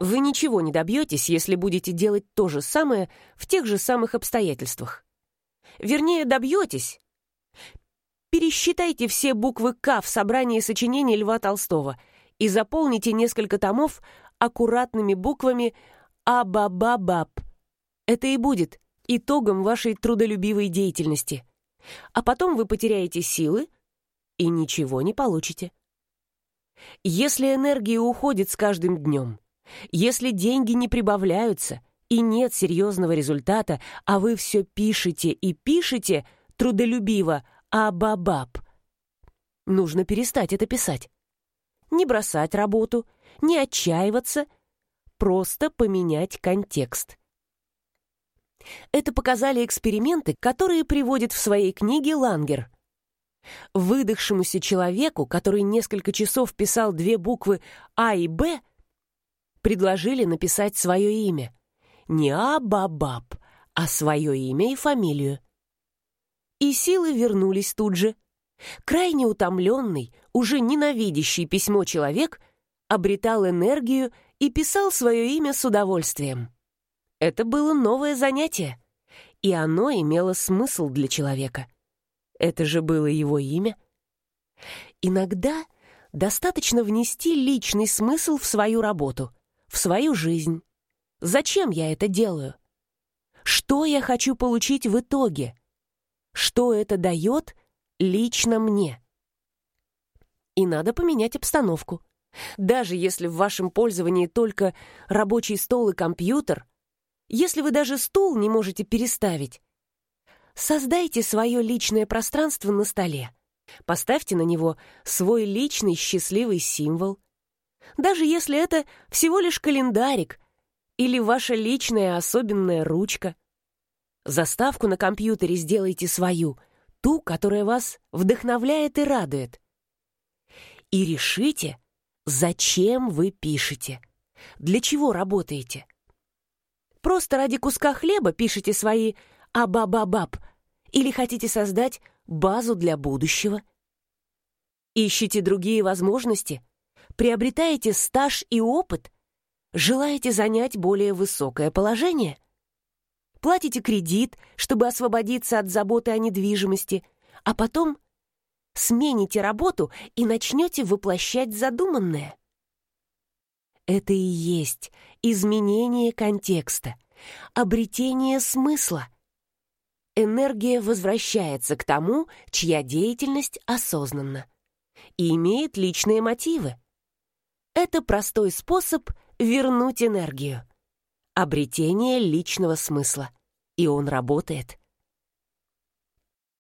Вы ничего не добьетесь, если будете делать то же самое в тех же самых обстоятельствах. Вернее, добьетесь. Пересчитайте все буквы «К» в собрании сочинений Льва Толстого и заполните несколько томов аккуратными буквами «Абабабаб». Это и будет итогом вашей трудолюбивой деятельности. А потом вы потеряете силы и ничего не получите. Если энергия уходит с каждым днем, если деньги не прибавляются и нет серьезного результата, а вы все пишете и пишете трудолюбиво «абабаб», нужно перестать это писать. Не бросать работу, не отчаиваться, просто поменять контекст. Это показали эксперименты, которые приводит в своей книге Лангер. Выдохшемуся человеку, который несколько часов писал две буквы А и Б, предложили написать свое имя. Не Абабаб, а свое имя и фамилию. И силы вернулись тут же. Крайне утомленный, уже ненавидящий письмо человек обретал энергию и писал свое имя с удовольствием. Это было новое занятие, и оно имело смысл для человека. Это же было его имя. Иногда достаточно внести личный смысл в свою работу, в свою жизнь. Зачем я это делаю? Что я хочу получить в итоге? Что это дает лично мне? И надо поменять обстановку. Даже если в вашем пользовании только рабочий стол и компьютер, если вы даже стул не можете переставить, создайте свое личное пространство на столе. Поставьте на него свой личный счастливый символ. Даже если это всего лишь календарик или ваша личная особенная ручка. Заставку на компьютере сделайте свою, ту, которая вас вдохновляет и радует. И решите, зачем вы пишете, для чего работаете. Просто ради куска хлеба пишете свои «абабабаб» или хотите создать базу для будущего. Ищите другие возможности, приобретаете стаж и опыт, желаете занять более высокое положение. Платите кредит, чтобы освободиться от заботы о недвижимости, а потом смените работу и начнете воплощать задуманное. Это и есть изменение контекста, обретение смысла. Энергия возвращается к тому, чья деятельность осознанна и имеет личные мотивы. Это простой способ вернуть энергию. Обретение личного смысла. И он работает.